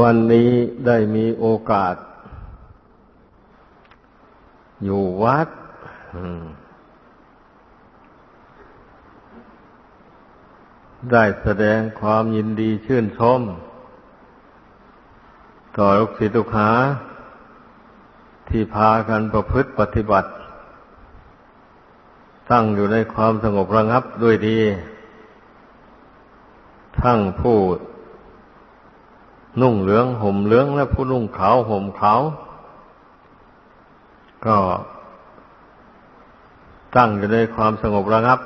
วันนี้ได้มีโอกาส อยู่วัด ได้แสดงความยินดีชื่นชม ต่อลูกศิษย์ลูกหา ที่พากันประพฤติปฏิบัติ ตั้งอยู่ในความสงบระงับด้วยดี ทั้งผู้ นุ่งเหลืองห่มเหลืองและผู้นุ่งขาวห่มขาว ก็ตั้งอยู่ในความสงบระงับ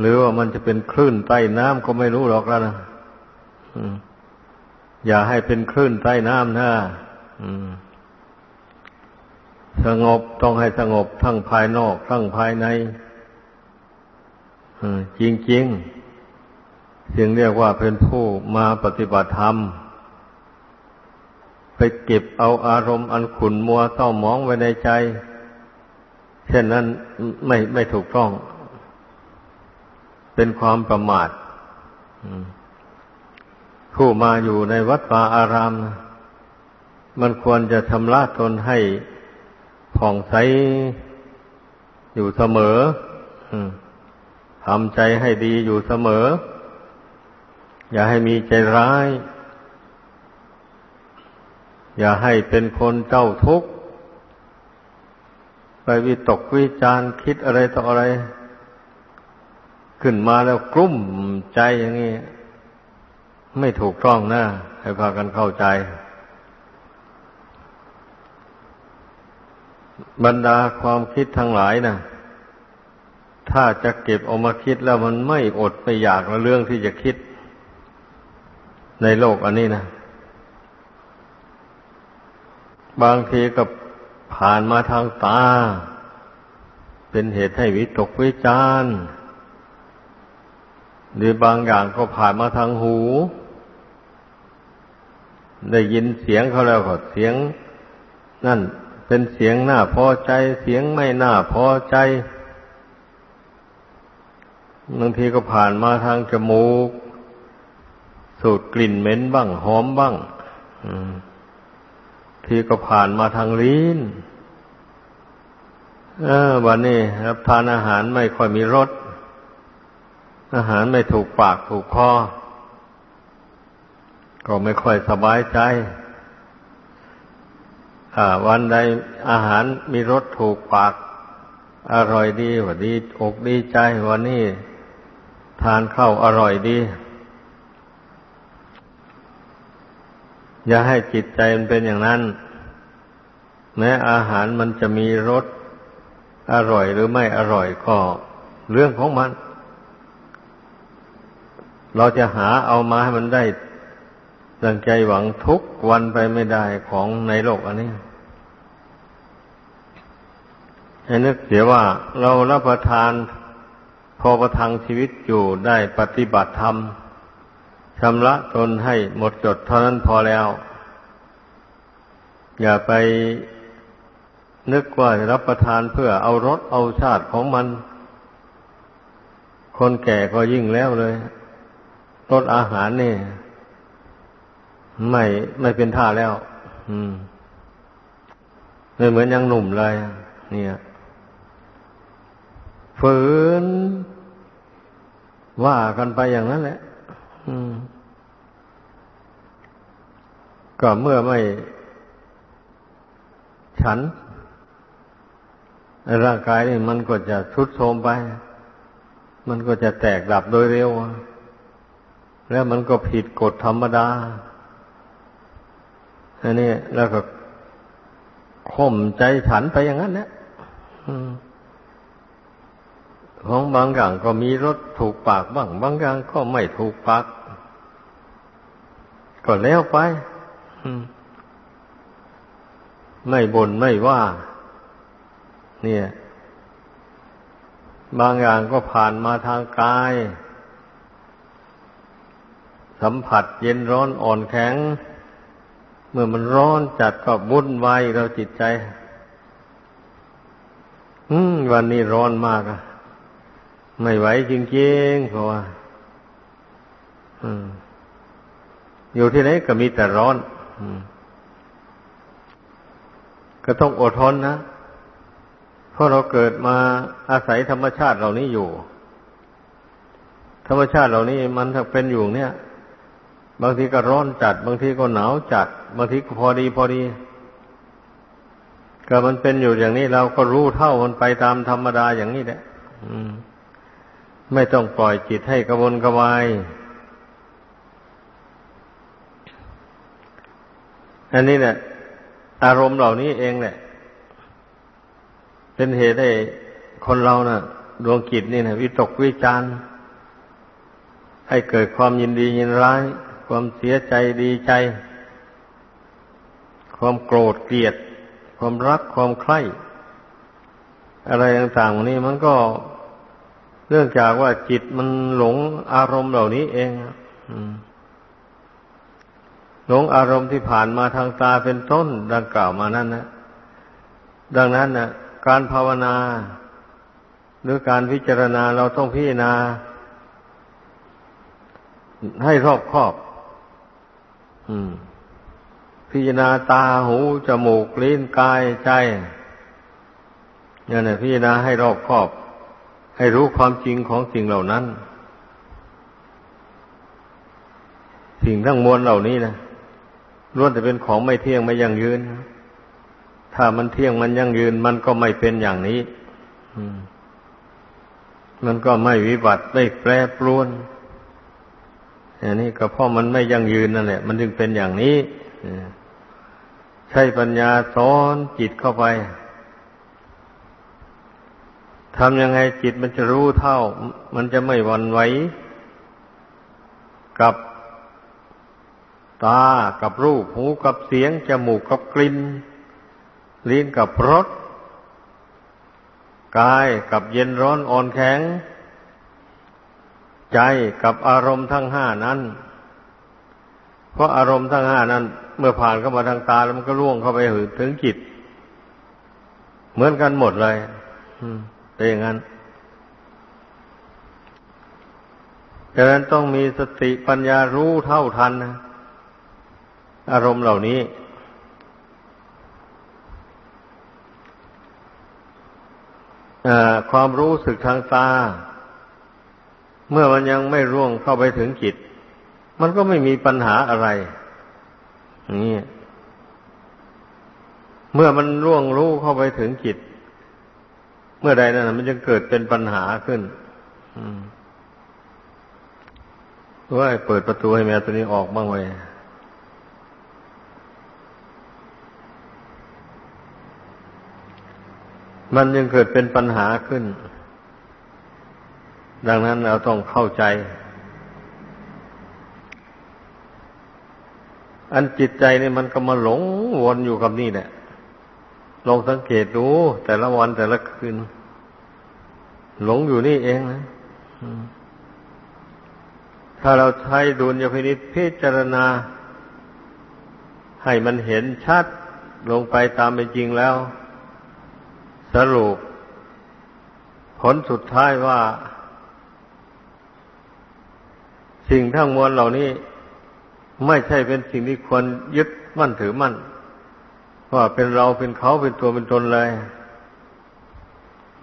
หรือว่ามันจะเป็นคลื่นใต้น้ำก็ไม่รู้หรอกแล้วนะอย่าให้เป็นคลื่นใต้น้ำนะสงบต้องให้สงบทั้งภายนอก ทั้งภายในจริงๆ จึงเรียกว่าเป็นผู้มาปฏิบัติธรรม ไปเก็บเอาอารมณ์อันขุนมัวเศร้าหมองไว้ในใจ เช่นนั้นไม่ไม่ถูกต้อง เป็นความประมาทผู้มาอยู่ในวัดป่าอาราม มันควรจะชำระตนให้ผ่องใสอยู่เสมอทำใจให้ดีอยู่เสมอ อย่าให้มีใจร้าย อย่าให้เป็นคนเจ้าทุกข์ ไปวิตกวิจารคิดอะไรต่ออะไร ขึ้นมาแล้วกลุ้มใจอย่างนี้ ไม่ถูกต้องนะให้พากันเข้าใจ บรรดาความคิดทั้งหลายนะถ้าจะเก็บออกมาคิดแล้วมันไม่อดไม่อยากละเรื่องที่จะคิด ในโลกอันนี้นะ บางทีก็ผ่านมาทางตา เป็นเหตุให้วิตกวิจารหรือบางอย่างก็ผ่านมาทางหู ได้ยินเสียงเขาแล้วก็เสียง นั่นเป็นเสียงน่าพอใจ เสียงไม่น่าพอใจบางทีก็ผ่านมาทางจมูก สูดกลิ่นเหม็นบ้าง หอมบ้างที่ก็ผ่านมาทางลิ้นวันนี้รับทานอาหารไม่ค่อยมีรสอาหารไม่ถูกปากถูกคอก็ไม่ค่อยสบายใจวันใดอาหารมีรสถูกปาก อร่อยดีว่าดีอกดีใจวันนี้ทานข้าวอร่อยดี อย่าให้จิตใจมันเป็นอย่างนั้น แม้อาหารมันจะมีรสอร่อยหรือไม่อร่อยก็ เรื่องของมัน เราจะหาเอามาให้มันได้ดังใจหวังทุกวันไปไม่ได้ของในโลกอันนี้ให้นึกเสียว่าเรารับประทานพอประทังชีวิตอยู่ได้ปฏิบัติธรรม ชำระตนให้หมดจดเท่านั้นพอแล้ว อย่าไปนึกว่ารับประทานเพื่อเอารสเอาชาติของมัน คนแก่ก็ยิ่งแล้วเลยรสอาหารนี่ ไม่ไม่เป็นท่าแล้ว อืมไม่เหมือนยังหนุ่มเลย เนี่ยฝืนว่ากันไปอย่างนั้นแหละ ก็เมื่อไม่ฉัน ร่างกายนี่มันก็จะทุดโทรมไป มันก็จะแตกดับโดยเร็ว แล้วมันก็ผิดกฎธรรมดาอันนี้แล้วก็ข่มใจฉันไปอย่างนั้นนะ ของบางอย่างก็มีรสถูกปากบ้าง บางอย่างก็ไม่ถูกปาก ก็แล้วไปไม่บน่นไม่ว่า เนี่ย บางอย่างก็ผ่านมาทางกาย สัมผัสเย็นร้อนอ่อนแข็ง เมื่อมันร้อนจัดก็บุ่นวายเราจิตใจ อืม วันนี้ร้อนมากอะ ไม่ไหวจริงๆเพราะว่าอยู่ที่ไหนก็มีแต่ร้อนก็ต้องอดทนนะ เพราะเราเกิดมาอาศัยธรรมชาติเหล่านี้อยู่ ธรรมชาติเหล่านี้มันถ้าเป็นอยู่เนี่ย บางทีก็ร้อนจัด บางทีก็หนาวจัด บางทีก็พอดีพอดีก็มันเป็นอยู่อย่างนี้เราก็รู้เท่ามันไปตามธรรมดาอย่างนี้แหละ ไม่ต้องปล่อยจิตให้กระวนกระวาย อันนี้เนี่ยอารมณ์เหล่านี้เองเนี่ยเป็นเหตุให้คนเรานะ่ะ ดวงกิจนี่นะวิตกวิจารให้เกิดความยินดียินร้าย ความเสียใจดีใจ ความโกรธเกลียด ความรักความใคร่อะไรต่างๆนี่มันก็ เนื่องจากว่าจิตมันหลงอารมณ์เหล่านี้เองหลงอารมณ์ที่ผ่านมาทางตาเป็นต้นดังกล่าวมานั้นนะดังนั้นนะการภาวนา หรือการพิจารณาเราต้องพิจารณา ให้รอบคอบพิจารณาตาหู จมูกลิ้นกายใจนี่นะพิจารณาให้รอบคอบ ให้รู้ความจริงของสิ่งเหล่านั้น สิ่งทั้งมวลเหล่านี้นะล้วนแต่เป็นของไม่เที่ยงไม่ยั่งยืน ถ้ามันเที่ยงมันยั่งยืน มันก็ไม่เป็นอย่างนี้มันก็ไม่วิบัติไม่แปรปรวนอย่างนี้ก็เพราะมันไม่ยั่งยืนนั่นแหละ มันจึงเป็นอย่างนี้ใช้ปัญญาสอนจิตเข้าไป ทำยังไงจิตมันจะรู้เท่า มันจะไม่วันไหวกับตา กับรูป หูกับเสียง จมูกกับกลิ่น ลิ้นกับรส กายกับเย็นร้อนอ่อนแข็ง ใจกับอารมณ์ทั้งห้านั้น เพราะอารมณ์ทั้งห้านั้น เมื่อผ่านเข้ามาทางตาแล้วมันก็ล่วงเข้าไปถึงจิต เหมือนกันหมดเลย อืม เป็นอย่างนั้นดังนั้นต้องมีสติปัญญารู้เท่าทันนะอารมณ์เหล่านี้ ความรู้สึกทางตา เมื่อมันยังไม่ร่วงเข้าไปถึงจิต มันก็ไม่มีปัญหาอะไรนี้เมื่อมันร่วงรู้เข้าไปถึงจิต เมื่อใดนั่นมันจะเกิดเป็นปัญหาขึ้นว่าเปิดประตูให้แมวตัวนี้ออกบ้างไว้มันยังเกิดเป็นปัญหาขึ้น ดังนั้นเราต้องเข้าใจ อันจิตใจนี่มันก็มาหลงวนอยู่กับนี่แหละ ลองสังเกตดู แต่ละวันแต่ละคืน หลงอยู่นี่เองนะถ้าเราใช้ดุลยพินิจพิจารณา ให้มันเห็นชัดลงไปตามเป็นจริงแล้ว สรุป ผลสุดท้ายว่า สิ่งทั้งมวลเหล่านี้ ไม่ใช่เป็นสิ่งที่ควรยึดมั่นถือมั่น ว่าเป็นเราเป็นเขาเป็นตัวเป็นตนเลย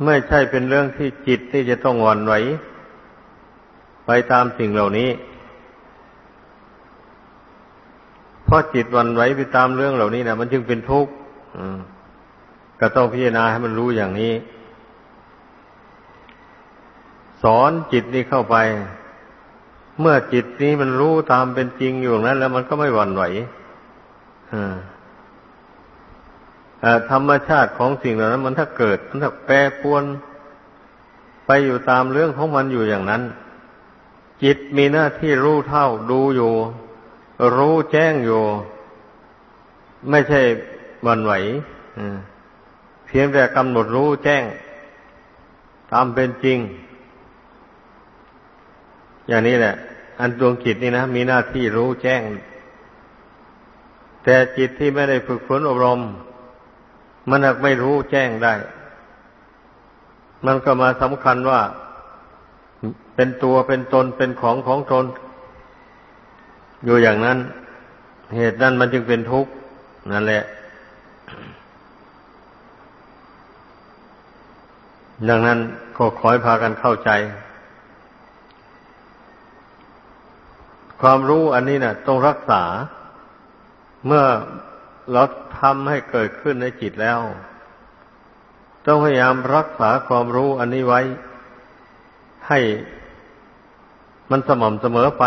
ไม่ใช่เป็นเรื่องที่จิตที่จะต้องหวั่นไหวไปตามสิ่งเหล่านี้ เพราะจิตวันไหวไปตามเรื่องเหล่านี้นะมันจึงเป็นทุกข์ก็ต้องพิจารณาให้มันรู้อย่างนี้ สอนจิตนี้เข้าไป เมื่อจิตนี้มันรู้ตามเป็นจริงอยู่นั้น แล้วมันก็ไม่หวั่นไหว ธรรมชาติของสิ่งเหล่านั้น มันถ้าเกิด มันถ้าแปรปวนไปอยู่ตามเรื่องของมันอยู่อย่างนั้น จิตมีหน้าที่รู้เท่าดูอยู่ รู้แจ้งอยู่ ไม่ใช่วันไหวเพียงแต่กำหนดรู้แจ้ง ตามเป็นจริง อย่างนี้แหละ อันดวงจิตนี่นะมีหน้าที่รู้แจ้ง แต่จิตที่ไม่ได้ฝึกฝนอบรม มันหากไม่รู้แจ้งได้ มันก็มาสำคัญว่า เป็นตัวเป็นตนเป็นของของตน อยู่อย่างนั้น เหตุนั้นมันจึงเป็นทุกข์นั่นแหละ ดังนั้นก็ขอให้พากันเข้าใจ ความรู้อันนี้นะ่ะ ต้องรักษา เมื่อ เราทำให้เกิดขึ้นในจิตแล้ว ต้องพยายามรักษาความรู้อันนี้ไว้ ให้มันสม่ำเสมอไป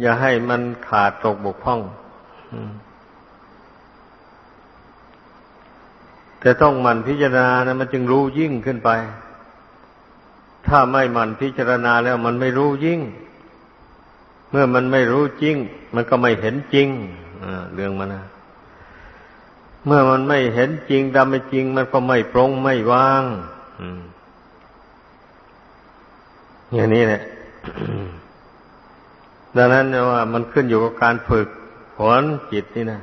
อย่าให้มันขาดตกบกพร่องแต่ต้องมันพิจารณานะมันจึงรู้ยิ่งขึ้นไป ถ้าไม่มันพิจารณาแล้วมันไม่รู้ยิ่ง เมื่อมันไม่รู้จริง มันก็ไม่เห็นจริง เรื่องมันนะเมื่อมันไม่เห็นจริงดำไม่จริง มันก็ไม่ปรงไม่วางอย่างนี้แหละดังนั้นว่ามันขึ้นอยู่กับการฝึกฝนจิตนี่นะ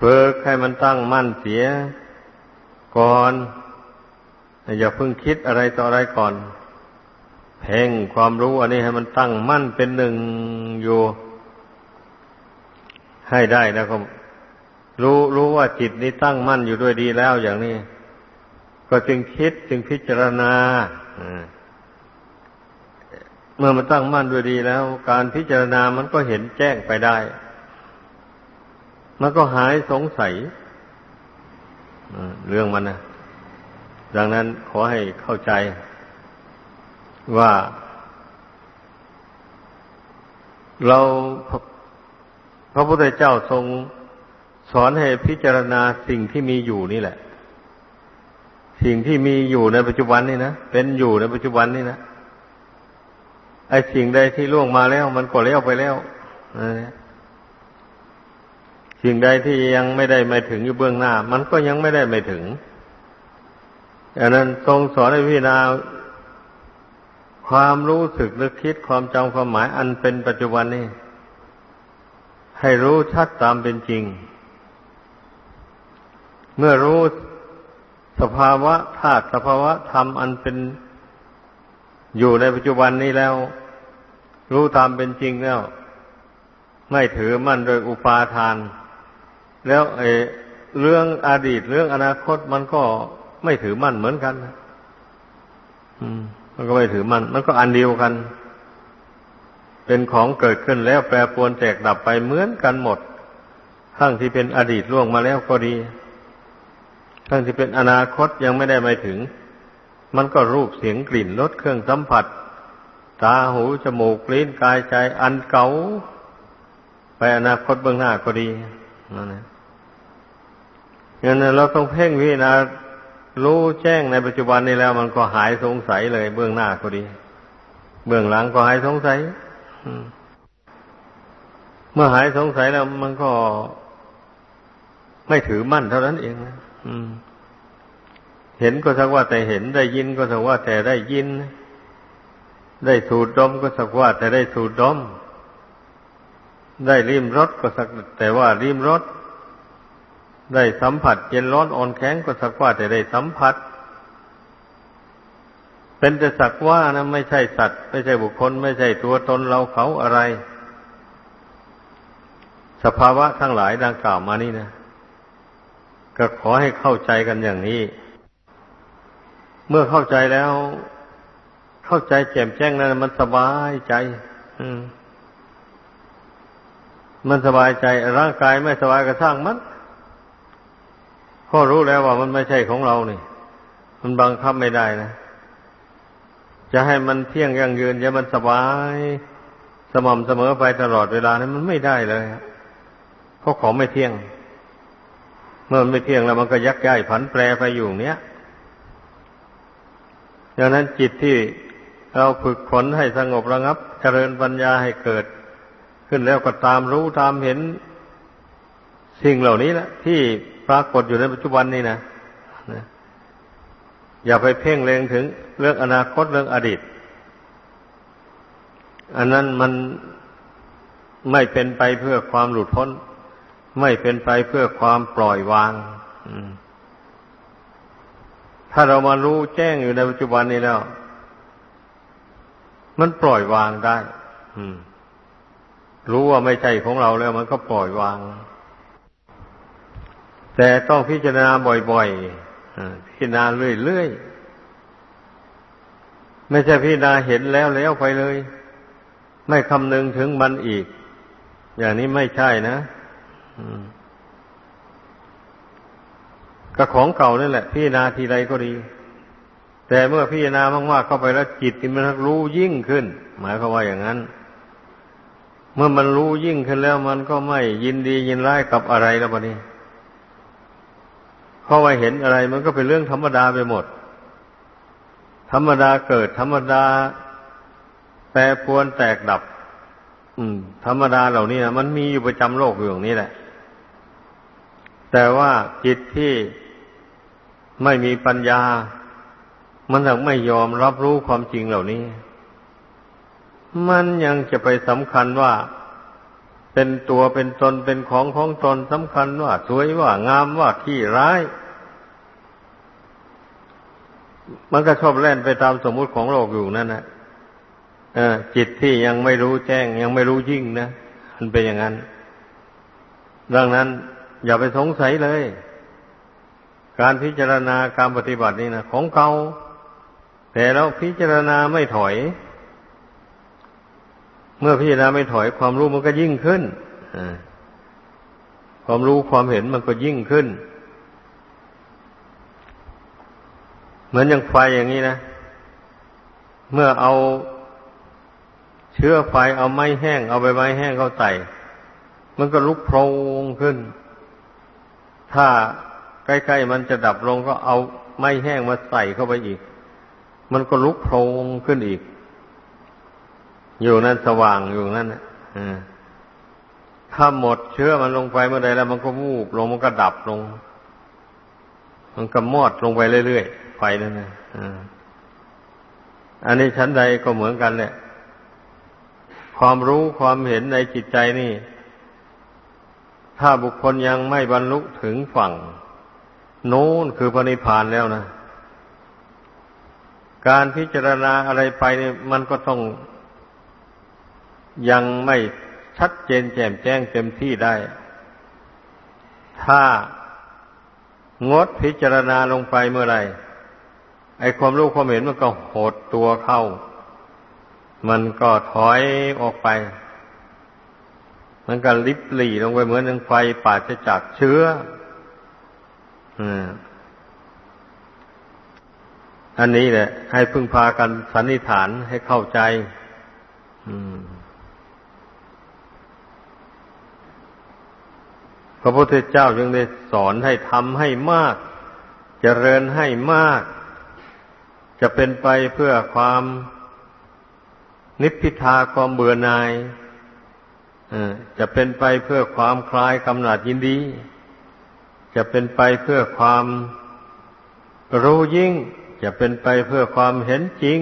ฝึกให้มันตั้งมั่นเสีย ก่อน อย่าเพิ่งคิดอะไรต่ออะไรก่อน เพ่งความรู้อันนี้ให้มันตั้งมั่นเป็นหนึ่งอยู่ ให้ได้แล้วก็รู้รู้ว่าจิตนี้ตั้งมั่นอยู่ด้วยดีแล้วอย่างนี้ ก็จึงคิดจึงพิจารณาเมื่อมันตั้งมั่นด้วยดีแล้ว การพิจารณามันก็เห็นแจ้งไปได้ มันก็หายสงสัยเรื่องมันนะดังนั้นขอให้เข้าใจว่าเรา ระพุทธเจ้าทรงสอนให้พิจารณาสิ่งที่มีอยู่นี่แหละ สิ่งที่มีอยู่ในปัจจุบันนี่นะเป็นอยู่ในปัจจุบันนี่นะไอ้สิ่งใดที่ล่วงมาแล้ว มันก็แล้วไปแล้วสิ่งใดที่ยังไม่ได้ไม่ถึงอยู่เบื้องหน้า มันก็ยังไม่ได้ไม่ถึงดังนั้นทรงสอนให้พิจารณาความรู้สึกนึกคิดความจำความหมายอันเป็นปัจจุบันนี้ ให้รู้ชัดตามเป็นจริง เมื่อรู้สภาวะธาตุสภาวะธรรมอันเป็นอยู่ในปัจจุบันนี้แล้ว รู้ตามเป็นจริงแล้ว ไม่ถือมั่นโดยอุปาทาน แล้วไอ้เรื่องอดีตเรื่องอนาคตมันก็ไม่ถือมั่นเหมือนกันอืม มันก็ไม่ถือมั่นมันก็อันเดียวกัน เป็นของเกิดขึ้นแล้วแปรปรวนแตกดับไปเหมือนกันหมด ทั้งที่เป็นอดีตล่วงมาแล้วก็ดี ทั้งที่เป็นอนาคตยังไม่ได้ไปถึง มันก็รูปเสียงกลิ่นรสเครื่องสัมผัส ตาหูจมูกลิ้นกายใจอันเก่าไปอนาคตเบื้องหน้าก็ดีนั่นแหละงั้นเราต้องเพ่งพิจารณารู้แจ้งในปัจจุบันนี้แล้ว มันก็หายสงสัยเลย เบื้องหน้าก็ดี เบื้องหลังก็หายสงสัย เมื่อหายสงสัยแล้วมันก็ไม่ถือมั่นเท่านั้นเองนะเห็นก็สักว่าแต่เห็นได้ยินก็สักว่าแต่ได้ยิน ได้สูดดมก็สักว่าแต่ได้สูดดม ได้ริมรสก็สักแต่ว่าริมรสได้สัมผัสเย็นร้อนอ่อนแข็งก็สักว่าแต่ได้สัมผัสเเป็นแต่สักว่านะไม่ใช่สัตว์ ไม่ใช่บุคคล ไม่ใช่ตัวตนเราเขาอะไร สภาวะทั้งหลายดังกล่าวมานี่นะก็ขอให้เข้าใจกันอย่างนี้ เมื่อเข้าใจแล้ว เข้าใจแจ่มแจ้งนั้นมันสบายใจ อืม มันสบายใจร่างกายไม่สบายก็สร้างมันก็รู้แล้วว่ามันไม่ใช่ของเรานี่ มันบังคับไม่ได้นะ จะให้มันเที่ยงยั่งยืนจะมันสบายสม่ำเสมอไปตลอดเวลานั้นมันไม่ได้เลยเพราะของไม่เที่ยง เมื่อมันไม่เที่ยงแล้วมันก็ยักย้ายผันแปรไปอยู่เนี้ยดังนั้นจิตที่เราฝึกฝนให้สงบระงับ เจริญปัญญาให้เกิด ขึ้นแล้วก็ตามรู้ตามเห็น สิ่งเหล่านี้แหละที่ปรากฏอยู่ในปัจจุบันนี่นะนะ อย่าไปเพ่งเล็งถึงเรื่องอนาคตเรื่องอดีต อันนั้นมันไม่เป็นไปเพื่อความหลุดพ้น ไม่เป็นไปเพื่อความปล่อยวางถ้าเรามารู้แจ้งอยู่ในปัจจุบันนี้แล้ว มันปล่อยวางได้รู้ว่าไม่ใช่ของเราแล้ว มันก็ปล่อยวาง แต่ต้องพิจารณาบ่อยๆ พิจารณาเรื่อยๆ ไม่ใช่พิจารณาเห็นแล้วแล้วไปเลย ไม่คำนึงถึงมันอีก อย่างนี้ไม่ใช่นะก็ของเก่านั่นแหละ พิจารณาทีไรก็ดี แต่เมื่อพิจารณามากๆเข้าไปแล้วจิตมันรู้ยิ่งขึ้น หมายความว่าอย่างนั้น เมื่อมันรู้ยิ่งขึ้นแล้วมันก็ไม่ยินดียินร้ายกับอะไรแล้วบะนี้ เพราะว่าเห็นอะไรมันก็เป็นเรื่องธรรมดาไปหมด ธรรมดาเกิดธรรมดา แปรปวนแตกดับ อืม ธรรมดาเหล่านี้นะมันมีอยู่ประจำโลกอยู่อย่างนี้แหละ แต่ว่าจิตที่ไม่มีปัญญา มันถึงไม่ยอมรับรู้ความจริงเหล่านี้ มันยังจะไปสำคัญว่า เป็นตัวเป็นตนเป็นของของตนสำคัญว่าสวยว่างามว่าขี้ร้าย มันก็ชอบแล่นไปตามสมมุติของโลกอยู่นั่นนะจิตที่ยังไม่รู้แจ้ง ยังไม่รู้ยิ่งนะมันเป็นอย่างนั้น ดังนั้น อย่าไปสงสัยเลย การพิจารณาการปฏิบัตินี่นะของเก่าแต่เราพิจารณาไม่ถอย เมื่อพิจารณาไม่ถอยความรู้มันก็ยิ่งขึ้นความรู้ความเห็นมันก็ยิ่งขึ้น เหมือนอย่างไฟอย่างนี้นะ เมื่อเอาเชื้อไฟเอาไม้แห้ง เอาใบไม้แห้งเข้าใส่ มันก็ลุกโพลงขึ้น ถ้าใกล้ๆมันจะดับลงก็เอาไม้แห้งมาใส่เข้าไปอีก มันก็ลุกโพลงขึ้นอีก อยู่นั่นสว่างอยู่นั่นถ้าหมดเชื้อมันลงไปเมื่อใดแล้วมันก็วูบลงมันก็ดับลง มันก็มอดลงไปเรื่อยๆไฟนั่นนะอันนี้ชั้นใดก็เหมือนกันแหละความรู้ความเห็นในจิตใจนี่ ถ้าบุคคลยังไม่บรรลุถึงฝั่ง โน้นคือพระนิพพานแล้วนะ การพิจารณาอะไรไปนี่มันก็ต้อง ยังไม่ชัดเจนแจ่มแจ้งเต็มที่ได้ ถ้างดพิจารณาลงไปเมื่อไรไอความรู้ความเห็นมันก็หดตัวเข้า มันก็ถอยออกไป มันก็ลิบหลี่ลงไปเหมือนหนึ่งไฟป่าจะจักเชื้ออันนี้แหละ ให้พึ่งพากันสันนิษฐานให้เข้าใจ อืม ระพุทธเจ้าจึงได้สอนให้ทำให้มากจเจริญให้มาก จะเป็นไปเพื่อความนิพพิทาความเบื่อหน่ายจะเป็นไปเพื่อความคลายกำหนัดยินดี จะเป็นไปเพื่อความรู้ยิ่ง จะเป็นไปเพื่อความเห็นจริง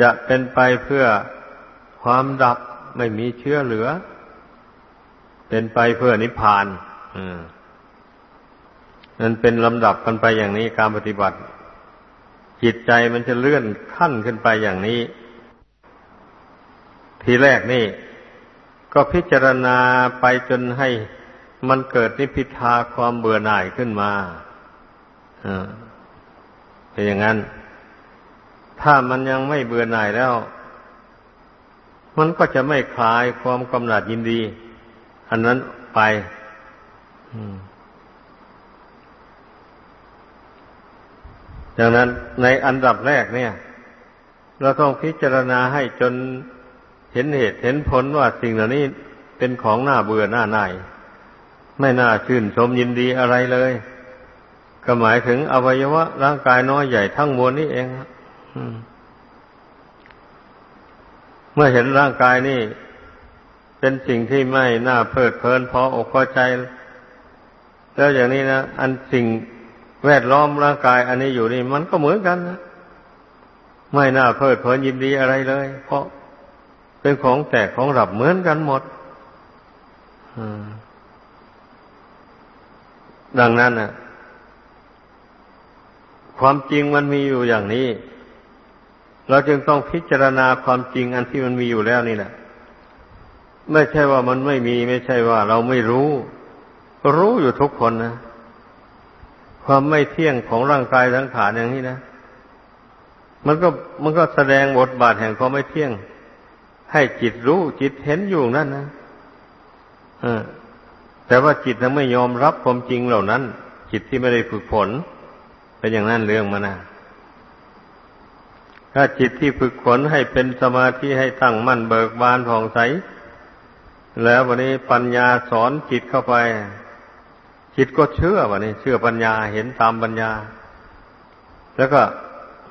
จะเป็นไปเพื่อความดับไม่มีเชื้อเหลือ เป็นไปเพื่อนิพพานนั่นเป็นลำดับกันไปอย่างนี้การปฏิบัติ จิตใจมันจะเลื่อนขั้นขึ้นไปอย่างนี้ ทีแรกนี่ ก็พิจารณาไปจนให้มันเกิดนิพิทาความเบื่อหน่ายขึ้นมาเป็นอย่างนั้น ถ้ามันยังไม่เบื่อหน่ายแล้ว มันก็จะไม่คลายความกำหนัดยินดี อันนั้นไปดังนั้นในอันดับแรกเนี่ย เราต้องพิจารณาให้จนเห็นเหตุเห็นผลว่าสิ่งเหล่านี้เป็นของหน้าเบื่อหน้าหน่าย ไม่น่าชื่นชมยินดีอะไรเลย ก็หมายถึงอวัยวะร่างกายน้อยใหญ่ทั้งมวลนี้เองเมื่อเห็นร่างกายนี่ เป็นสิ่งที่ไม่น่าเพลิดเพลินพออกพอใจ แล้วอย่างนี้นะอันสิ่งแวดล้อมร่างกาย อันนี้อยู่นี่มันก็เหมือนกันนะไม่น่าเพลิดเพลินยินดีอะไรเลย เพราะเป็นของแตกของหลับเหมือนกันหมดดังนั้นนะความจริงมันมีอยู่อย่างนี้ เราจึงต้องพิจารณาความจริงอันที่มันมีอยู่แล้วนี่แหละ ไม่ใช่ว่ามันไม่มีไม่ใช่ว่าเราไม่รู้ รู้อยู่ทุกคนนะ ความไม่เที่ยงของร่างกายทั้งขานอย่างนี้นะ มันก็มันก็แสดงบทบาทแห่งความไม่เที่ยง ให้จิตรู้จิตเห็นอยู่นั่นนะแต่ว่าจิตนั้นไม่ยอมรับความจริงเหล่านั้น จิตที่ไม่ได้ฝึกฝนเป็นอย่างนั้นเรื่องมันนะถ้าจิตที่ฝึกฝนให้เป็นสมาธิให้ตั้งมั่นเบิกบานผ่องใส แล้ววันนี้ปัญญาสอนจิตเข้าไป จิตก็เชื่อวันนี้ เชื่อปัญญาเห็นตามปัญญา แล้วก็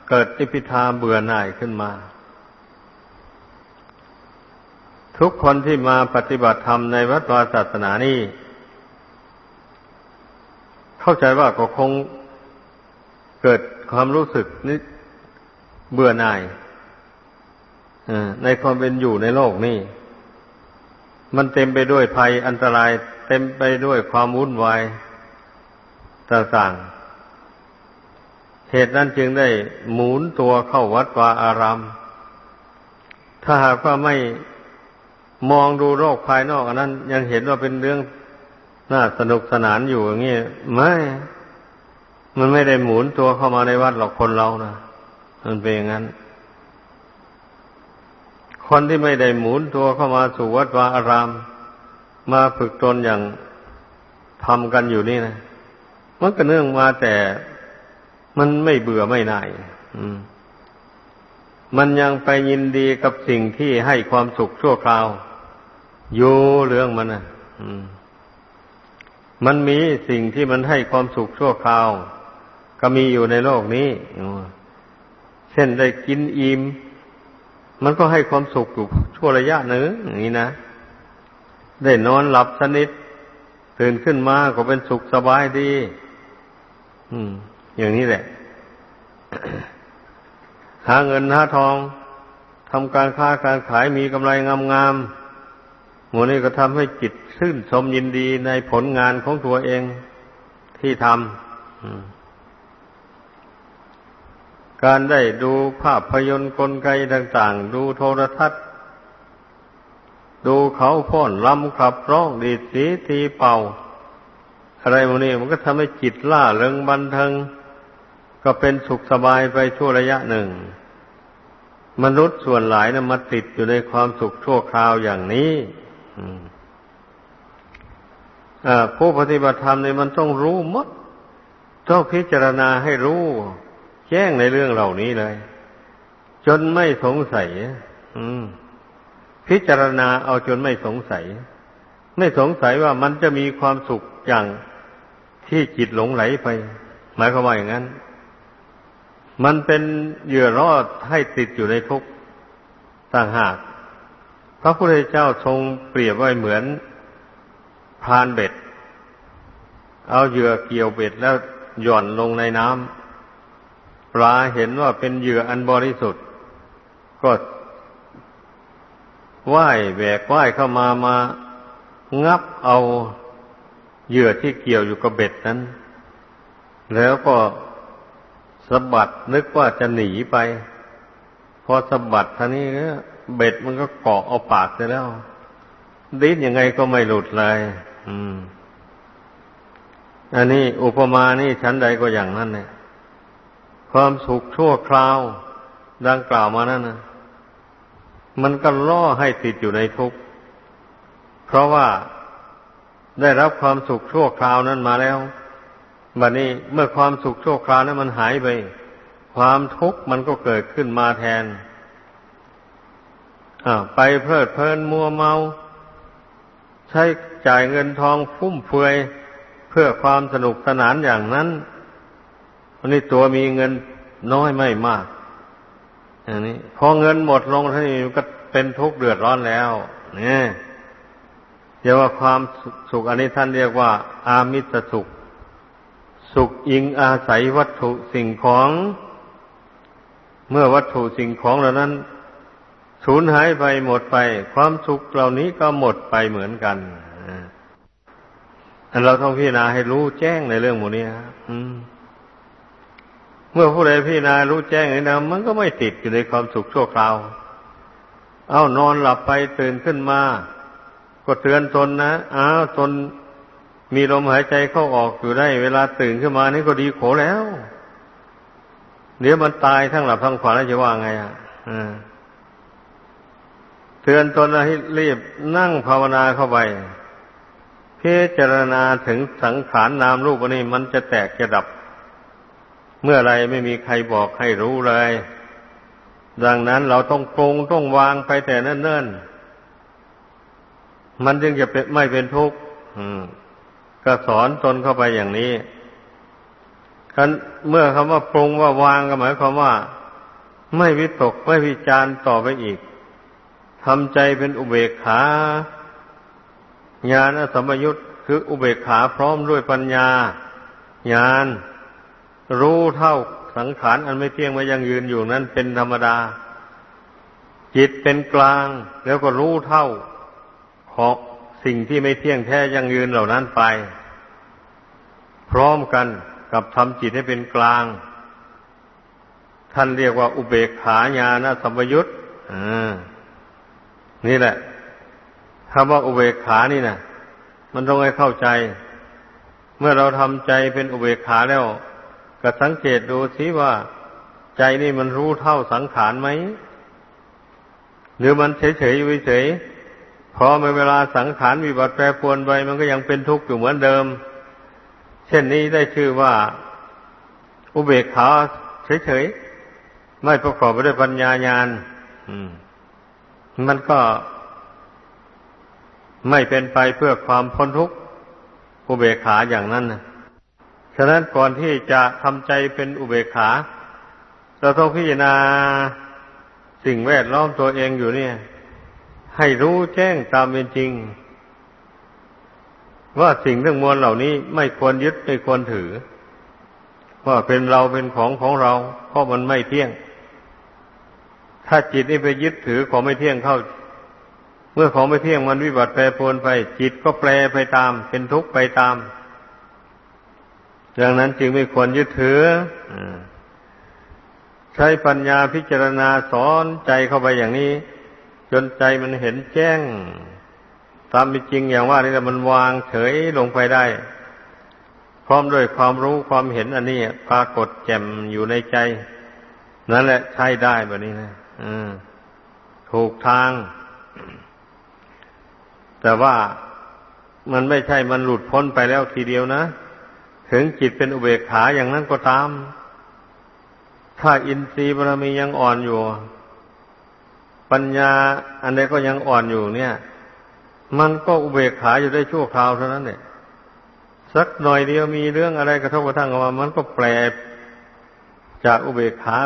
เกิดนิพิทาเบื่อหน่ายขึ้นมา ทุกคนที่มาปฏิบัติธรรมในวัดวาศาสนานี้เข้าใจว่าก็คงเกิดความรู้สึกนิเบื่อหน่ายในความเป็นอยู่ในโลกนี้ มันเต็มไปด้วยภัยอันตราย เต็มไปด้วยความวุ่นวายต่างๆ เหตุนั้นจึงได้หมุนตัวเข้าวัดวาอาราม ถ้าหากว่าไม่มองดูโรคภายนอกอันนั้น ยังเห็นว่าเป็นเรื่องน่าสนุกสนานอยู่อย่างนี้ไม่ มันไม่ได้หมุนตัวเข้ามาในวัดหรอกคนเรานะมันเป็นอย่างนั้น คนที่ไม่ได้หมุนตัวเข้ามาสู่วัดวาอาราม มาฝึกตนอย่างทำกันอยู่นี่นะมันก็เนื่องมาแต่มันไม่เบื่อไม่น่ายมันยังไปยินดีกับสิ่งที่ให้ความสุขชั่วคราวอยู่เรื่องมันนะมันมีสิ่งที่มันให้ความสุขชั่วคราว ก็มีอยู่ในโลกนี้เช่นได้กินอิ่ม มันก็ให้ความสุขอยู่ชั่วระยะหนึ่งอย่างนี้นะ ได้นอนหลับสนิทตื่นขึ้นมาก็เป็นสุขสบายดี อืม อย่างนี้แหละ หาเงินหาทองทำการค้าการขายมีกำไรงามๆหมูนี้ก็ทำให้จิตชื่นชมยินดีในผลงานของตัวเองที่ทำ การได้ดูภาพยนตร์กลไกต่างๆ ดูโทรทัศน์ ดูเขาพ่นลำขับร้องดีดสีทีเป่า อะไรพวกนี้มันก็ทำให้จิตล่าเริงบันเทิงก็เป็นสุขสบายไปชั่วระยะหนึ่ง มนุษย์ส่วนหลายนะมาติดอยู่ในความสุขชั่วคราวอย่างนี้ผู้ปฏิบัติธรรมเนี่ยมันต้องรู้มด ต้องพิจารณาให้รู้ แจ้งในเรื่องเหล่านี้เลย จนไม่สงสัยพิจารณาเอาจนไม่สงสัย ไม่สงสัยว่ามันจะมีความสุขอย่างที่จิตหลงไหลไป หมายความว่าอย่างนั้น มันเป็นเหยื่อรอดให้ติดอยู่ในทุกข์ต่างหาก พระพุทธเจ้าทรงเปรียบไว้เหมือนพานเบ็ด เอาเหยื่อเกี่ยวเบ็ดแล้วหย่อนลงในน้ำ ปลาเห็นว่าเป็นเหยื่ออันบริสุทธิ์ ก็ว่ายแบกว่ายเข้ามามางับเอาเหยื่อที่เกี่ยวอยู่กับเบ็ดนั้น แล้วก็สะบัดนึกว่าจะหนีไป พอสะบัดท่านี้เบ็ดมันก็เกาะเอาปากไปแล้ว ดิ้นยังไงก็ไม่หลุดเลย อืม อันนี้อุปมานี่ชั้นใดก็อย่างนั้นเนี่ย ความสุขชั่วคราว ดังกล่าวมานั่นนะมันก็ล่อให้ติดอยู่ในทุกข์ เพราะว่าได้รับความสุขชั่วคราวนั้นมาแล้วบัดนี้เมื่อความสุขชั่วคราวนั้นมันหายไป ความทุกข์มันก็เกิดขึ้นมาแทนไปเพลิดเพลินมัวเมา ใช้จ่ายเงินทองฟุ่มเฟือยเพื่อความสนุกสนานอย่างนั้น อันนี้ตัวมีเงินน้อยไม่มากอย่างนี้พอเงินหมดลงท่านี้ก็เป็นทุกข์เดือดร้อนแล้วเนี่ยเรียกว่าความสุขอันนี้ท่านเรียกว่า อามิสสุข สุขอิงอาศัยวัตถุสิ่งของ เมื่อวัตถุสิ่งของเหล่านั้นสูญหายไปหมดไป ความสุขเหล่านี้ก็หมดไปเหมือนกันเราต้องพิจารณาให้รู้แจ้งในเรื่องหมดนี้อืม เมื่อผู้ใดพิจารณารู้แจ้งนี่นะมันก็ไม่ติดอยู่ในความสุขชั่วคราว เอานอนหลับไปตื่นขึ้นมา ก็เตือนตนนะอ้าวตนมีลมหายใจเข้าออกอยู่ได้ เวลาตื่นขึ้นมานี่ก็ดีโขแล้ว เดี๋ยวมันตายทั้งหลับทั้งฝันแล้วจะว่าไงอะเตือนตนให้รีบนั่งภาวนาเข้าไปพิจารณาถึงสังขารนามรูปอันนี้มันจะแตกจะดับ เมื่อไรไม่มีใครบอกให้รู้เลย ดังนั้นเราต้องปรงต้องวางไปแต่เนิ่นๆ มันจึงจะเป็นไม่เป็นทุกข์ก็สอนตนเข้าไปอย่างนี้กันเมื่อคำว่าปรงว่าวางก็หมายความว่า ไม่วิตกไม่วิจารณ์ต่อไปอีกทำใจเป็นอุเบกขาญาณสมยุตคืออุเบกขาพร้อมด้วยปัญญาญาณ รู้เท่าสังขารอันไม่เที่ยงไม่ยังยืนอยู่นั้นเป็นธรรมดา จิตเป็นกลาง แล้วก็รู้เท่าของสิ่งที่ไม่เที่ยงแท้ยังยืนเหล่านั้นไป พร้อมกันกับทำจิตให้เป็นกลาง ท่านเรียกว่าอุเบกขาญาณสัมยุตนี่แหละคำว่าอุเบกขานี่นะมันต้องให้เข้าใจ เมื่อเราทำใจเป็นอุเบกขาแล้ว ก็สังเกตดูสิว่า ใจนี่มันรู้เท่าสังขารไหม หรือมันเฉยๆอยู่เฉยพอเวลาสังขารมีบัตรแปรปรวนไปมันก็ยังเป็นทุกข์อยู่เหมือนเดิม เช่นนี้ได้ชื่อว่า อุเบกขาเฉยๆไม่ประกอบไปด้วยปัญญาญาณมันก็ไม่เป็นไปเพื่อความพ้นทุกข์อุเบกขาอย่างนั้นนะะนั้นก่อนที่จะทำใจเป็นอุเบกขา เราต้องพิจารณาสิ่งแวดล้อมตัวเองอยู่เนี่ย ให้รู้แจ้งตามเป็นจริง ว่าสิ่งเรื่องมวลเหล่านี้ไม่ควรยึดไม่ควรถือ ว่าเป็นเราเป็นของของเรา เพราะมันไม่เที่ยง ถ้าจิตนี่ไปยึดถือของไม่เที่ยงเข้า เมื่อของไม่เที่ยงมันวิบัติแปรปรวนไป จิตก็แปรไปตาม เป็นทุกข์ไปตาม ดังนั้นจึงไม่ควรยึดถือใช้ปัญญาพิจารณาสอนใจเข้าไปอย่างนี้ จนใจมันเห็นแจ้ง ตามเป็นจริงอย่างว่านี่แหละมันวางเฉยลงไปได้ พร้อมด้วยความรู้ความเห็นอันนี้ปรากฏแจ่มอยู่ในใจ นั่นแหละใช้ได้แบบนี้นะถูกทาง แต่ว่ามันไม่ใช่มันหลุดพ้นไปแล้วทีเดียวนะ ถึงจิตเป็นอุเบกขาอย่างนั้นก็ตาม ถ้าอินทรีย์บารมียังอ่อนอยู่ ปัญญาอันใดก็ยังอ่อนอยู่เนี่ย มันก็อุเบกขาอยู่ได้ชั่วคราวเท่านั้นเนี่ยสักหน่อยเดียวมีเรื่องอะไรกระทบกระทั่งออกมา มันก็แปลจากอุเบกขา